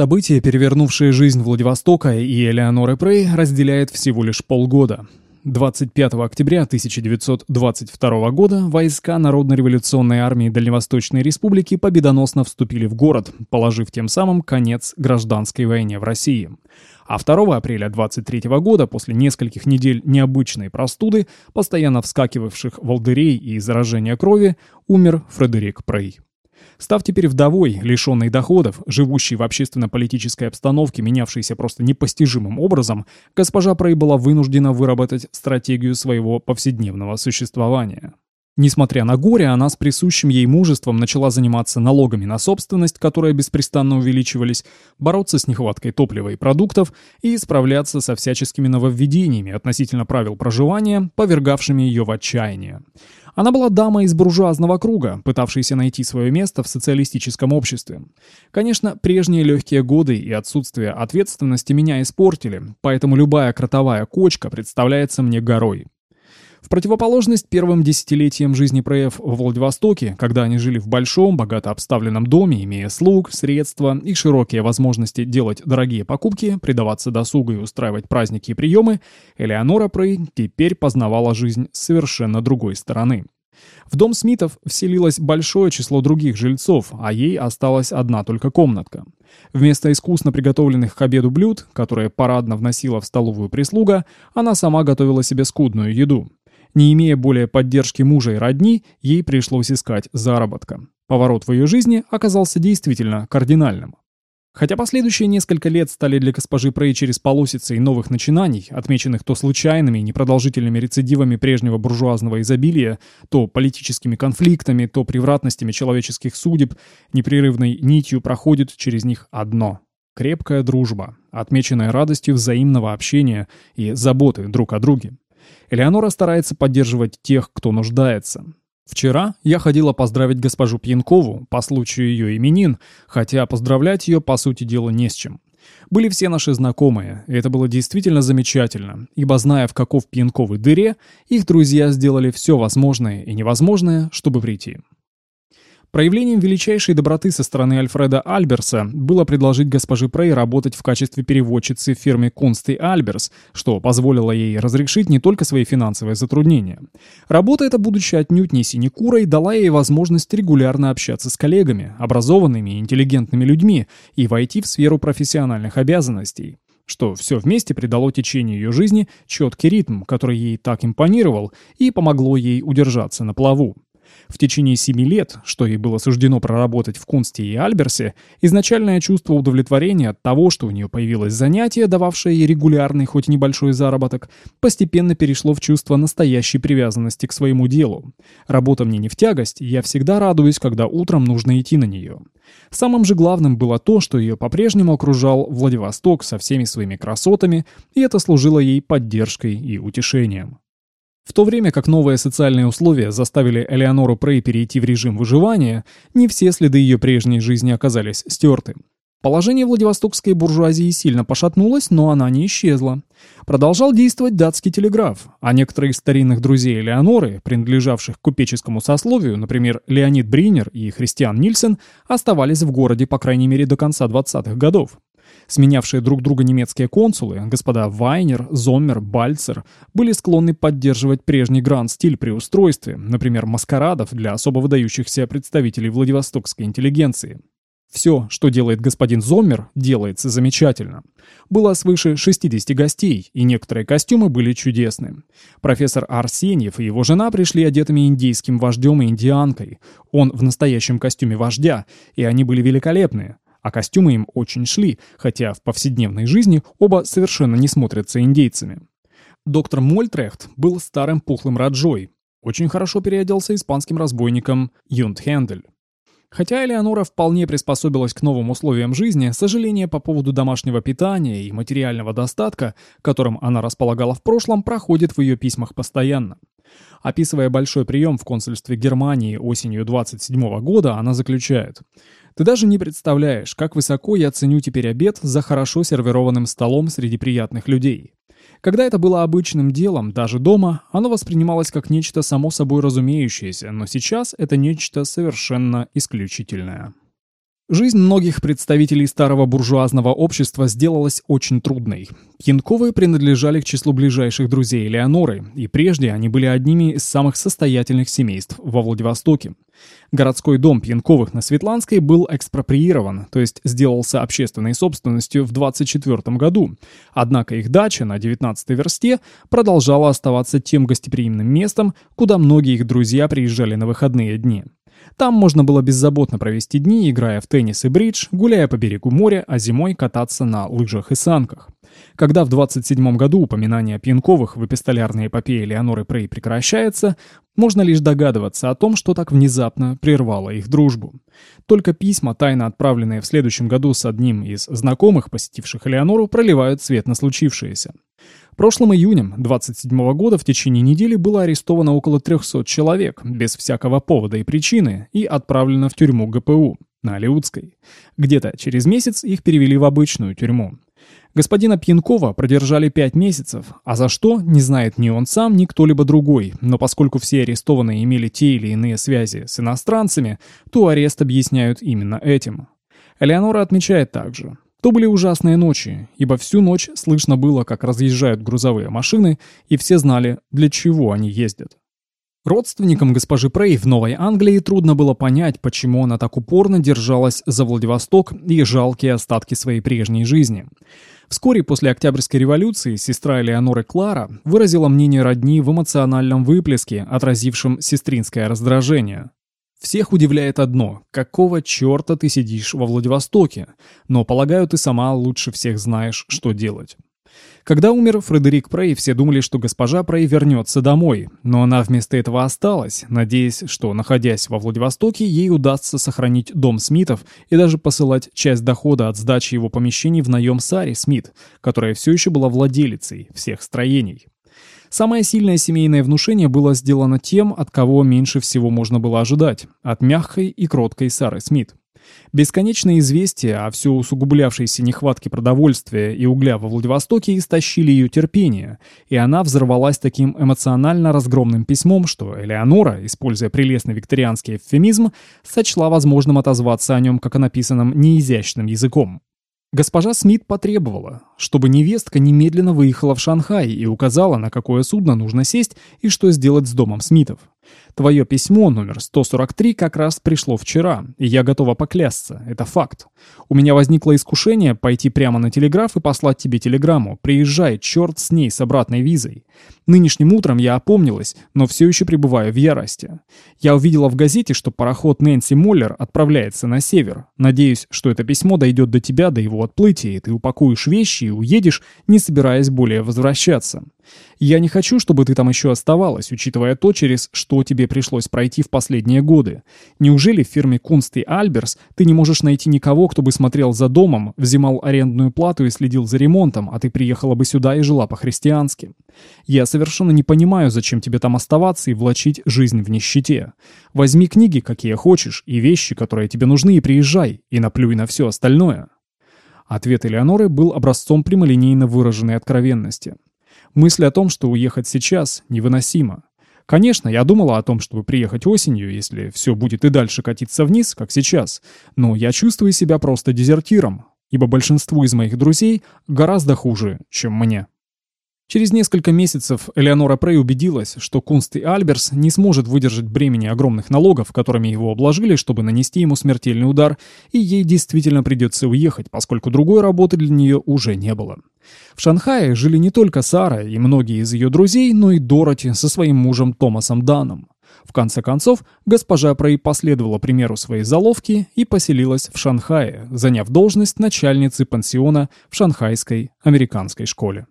События, перевернувшие жизнь Владивостока и Элеоноры Прей, разделяет всего лишь полгода. 25 октября 1922 года войска Народно-революционной армии Дальневосточной Республики победоносно вступили в город, положив тем самым конец гражданской войне в России. А 2 апреля 23 года, после нескольких недель необычной простуды, постоянно вскакивавших волдырей и заражения крови, умер Фредерик Прей. Став теперь вдовой, лишенной доходов, живущей в общественно-политической обстановке, менявшейся просто непостижимым образом, госпожа Прей была вынуждена выработать стратегию своего повседневного существования. Несмотря на горе, она с присущим ей мужеством начала заниматься налогами на собственность, которые беспрестанно увеличивались, бороться с нехваткой топлива и продуктов и справляться со всяческими нововведениями относительно правил проживания, повергавшими ее в отчаяние. Она была дамой из буржуазного круга, пытавшейся найти свое место в социалистическом обществе. Конечно, прежние легкие годы и отсутствие ответственности меня испортили, поэтому любая кротовая кочка представляется мне горой. В противоположность первым десятилетиям жизни проев в Владивостоке, когда они жили в большом, богато обставленном доме, имея слуг, средства и широкие возможности делать дорогие покупки, предаваться досугу и устраивать праздники и приемы, Элеонора Прей теперь познавала жизнь с совершенно другой стороны. В дом Смитов вселилось большое число других жильцов, а ей осталась одна только комнатка. Вместо искусно приготовленных к обеду блюд, которые парадно вносила в столовую прислуга, она сама готовила себе скудную еду. Не имея более поддержки мужа и родни, ей пришлось искать заработка. Поворот в ее жизни оказался действительно кардинальным. Хотя последующие несколько лет стали для госпожи Прей через полосицей новых начинаний, отмеченных то случайными и непродолжительными рецидивами прежнего буржуазного изобилия, то политическими конфликтами, то превратностями человеческих судеб, непрерывной нитью проходит через них одно – крепкая дружба, отмеченная радостью взаимного общения и заботы друг о друге. Элеонора старается поддерживать тех, кто нуждается. Вчера я ходила поздравить госпожу Пьянкову по случаю ее именин, хотя поздравлять ее, по сути дела, не с чем. Были все наши знакомые, и это было действительно замечательно, ибо зная, в каков пьянковой дыре, их друзья сделали все возможное и невозможное, чтобы прийти. Проявлением величайшей доброты со стороны Альфреда Альберса было предложить госпоже Прей работать в качестве переводчицы в фирме Кунст и Альберс, что позволило ей разрешить не только свои финансовые затруднения. Работа эта, будучи отнюдь не синекурой, дала ей возможность регулярно общаться с коллегами, образованными и интеллигентными людьми и войти в сферу профессиональных обязанностей что все вместе придало течению ее жизни четкий ритм, который ей так импонировал и помогло ей удержаться на плаву. В течение семи лет, что ей было суждено проработать в Кунсте и Альберсе, изначальное чувство удовлетворения от того, что у нее появилось занятие, дававшее ей регулярный, хоть небольшой заработок, постепенно перешло в чувство настоящей привязанности к своему делу. Работа мне не в тягость, я всегда радуюсь, когда утром нужно идти на нее. Самым же главным было то, что ее по-прежнему окружал Владивосток со всеми своими красотами, и это служило ей поддержкой и утешением. В то время как новые социальные условия заставили Элеонору Прей перейти в режим выживания, не все следы ее прежней жизни оказались стерты. Положение Владивостокской буржуазии сильно пошатнулось, но она не исчезла. Продолжал действовать датский телеграф, а некоторые из старинных друзей Элеоноры, принадлежавших к купеческому сословию, например, Леонид Бринер и Христиан Нильсен, оставались в городе по крайней мере до конца 20-х годов. Сменявшие друг друга немецкие консулы, господа Вайнер, Зоммер, Бальцер, были склонны поддерживать прежний гранд-стиль при устройстве, например, маскарадов для особо выдающихся представителей владивостокской интеллигенции. Все, что делает господин Зоммер, делается замечательно. Было свыше 60 гостей, и некоторые костюмы были чудесны. Профессор Арсеньев и его жена пришли одетыми индейским вождем и индианкой. Он в настоящем костюме вождя, и они были великолепны а костюмы им очень шли, хотя в повседневной жизни оба совершенно не смотрятся индейцами. Доктор Мольтрехт был старым пухлым раджой, очень хорошо переоделся испанским разбойником Юнт Хендель. Хотя Элеонора вполне приспособилась к новым условиям жизни, сожаление по поводу домашнего питания и материального достатка, которым она располагала в прошлом, проходит в ее письмах постоянно. Описывая большой прием в консульстве Германии осенью 27 года, она заключает «Ты даже не представляешь, как высоко я ценю теперь обед за хорошо сервированным столом среди приятных людей. Когда это было обычным делом, даже дома, оно воспринималось как нечто само собой разумеющееся, но сейчас это нечто совершенно исключительное». Жизнь многих представителей старого буржуазного общества сделалась очень трудной. Пьянковые принадлежали к числу ближайших друзей Элеоноры, и прежде они были одними из самых состоятельных семейств во Владивостоке. Городской дом Пьянковых на Светланской был экспроприирован, то есть сделался общественной собственностью в 24 году. Однако их дача на 19 версте продолжала оставаться тем гостеприимным местом, куда многие их друзья приезжали на выходные дни. Там можно было беззаботно провести дни, играя в теннис и бридж, гуляя по берегу моря, а зимой кататься на лыжах и санках. Когда в 27 году упоминание Пьянковых в эпистолярной эпопее Леоноры Прей прекращается, можно лишь догадываться о том, что так внезапно прервало их дружбу. Только письма, тайно отправленные в следующем году с одним из знакомых, посетивших Леонору, проливают свет на случившееся. Прошлым июнем 27 года в течение недели было арестовано около 300 человек без всякого повода и причины и отправлено в тюрьму ГПУ на Алиутской. Где-то через месяц их перевели в обычную тюрьму. Господина Пьянкова продержали пять месяцев, а за что, не знает ни он сам, ни кто-либо другой, но поскольку все арестованные имели те или иные связи с иностранцами, то арест объясняют именно этим. Элеонора отмечает также, то были ужасные ночи, ибо всю ночь слышно было, как разъезжают грузовые машины, и все знали, для чего они ездят. Родственникам госпожи Прей в Новой Англии трудно было понять, почему она так упорно держалась за Владивосток и жалкие остатки своей прежней жизни. Вскоре после Октябрьской революции сестра Элеоноры Клара выразила мнение родни в эмоциональном выплеске, отразившем сестринское раздражение. Всех удивляет одно – какого черта ты сидишь во Владивостоке? Но, полагаю, ты сама лучше всех знаешь, что делать. Когда умер Фредерик Прей, все думали, что госпожа Прей вернется домой, но она вместо этого осталась, надеясь, что, находясь во Владивостоке, ей удастся сохранить дом Смитов и даже посылать часть дохода от сдачи его помещений в наем Саре Смит, которая все еще была владелицей всех строений. Самое сильное семейное внушение было сделано тем, от кого меньше всего можно было ожидать – от мягкой и кроткой Сары Смит. Бесконечные известия о все усугублявшейся нехватке продовольствия и угля во Владивостоке истощили ее терпение, и она взорвалась таким эмоционально разгромным письмом, что Элеонора, используя прелестный викторианский эвфемизм, сочла возможным отозваться о нем как о написанном неизящным языком. Госпожа Смит потребовала, чтобы невестка немедленно выехала в Шанхай и указала, на какое судно нужно сесть и что сделать с домом Смитов. Твое письмо номер 143 как раз пришло вчера, и я готова поклясться, это факт. У меня возникло искушение пойти прямо на телеграф и послать тебе телеграмму. Приезжай, черт с ней, с обратной визой. Нынешним утром я опомнилась, но все еще пребываю в ярости. Я увидела в газете, что пароход Нэнси Моллер отправляется на север. Надеюсь, что это письмо дойдет до тебя до его отплытия, и ты упакуешь вещи и уедешь, не собираясь более возвращаться. Я не хочу, чтобы ты там еще оставалась, учитывая то, через что тебе пришлось пройти в последние годы. Неужели в фирме Кунст и Альберс ты не можешь найти никого, кто бы смотрел за домом, взимал арендную плату и следил за ремонтом, а ты приехала бы сюда и жила по-христиански? Я совершенно не понимаю, зачем тебе там оставаться и влачить жизнь в нищете. Возьми книги, какие хочешь, и вещи, которые тебе нужны, и приезжай, и наплюй на все остальное». Ответ Элеоноры был образцом прямолинейно выраженной откровенности. Мысль о том, что уехать сейчас, невыносима. Конечно, я думала о том, чтобы приехать осенью, если все будет и дальше катиться вниз, как сейчас, но я чувствую себя просто дезертиром, ибо большинству из моих друзей гораздо хуже, чем мне. Через несколько месяцев Элеонора Прей убедилась, что Кунст и Альберс не сможет выдержать бремени огромных налогов, которыми его обложили, чтобы нанести ему смертельный удар, и ей действительно придется уехать, поскольку другой работы для нее уже не было. В Шанхае жили не только Сара и многие из ее друзей, но и Дороти со своим мужем Томасом Даном. В конце концов, госпожа Прей последовала примеру своей заловки и поселилась в Шанхае, заняв должность начальницы пансиона в шанхайской американской школе.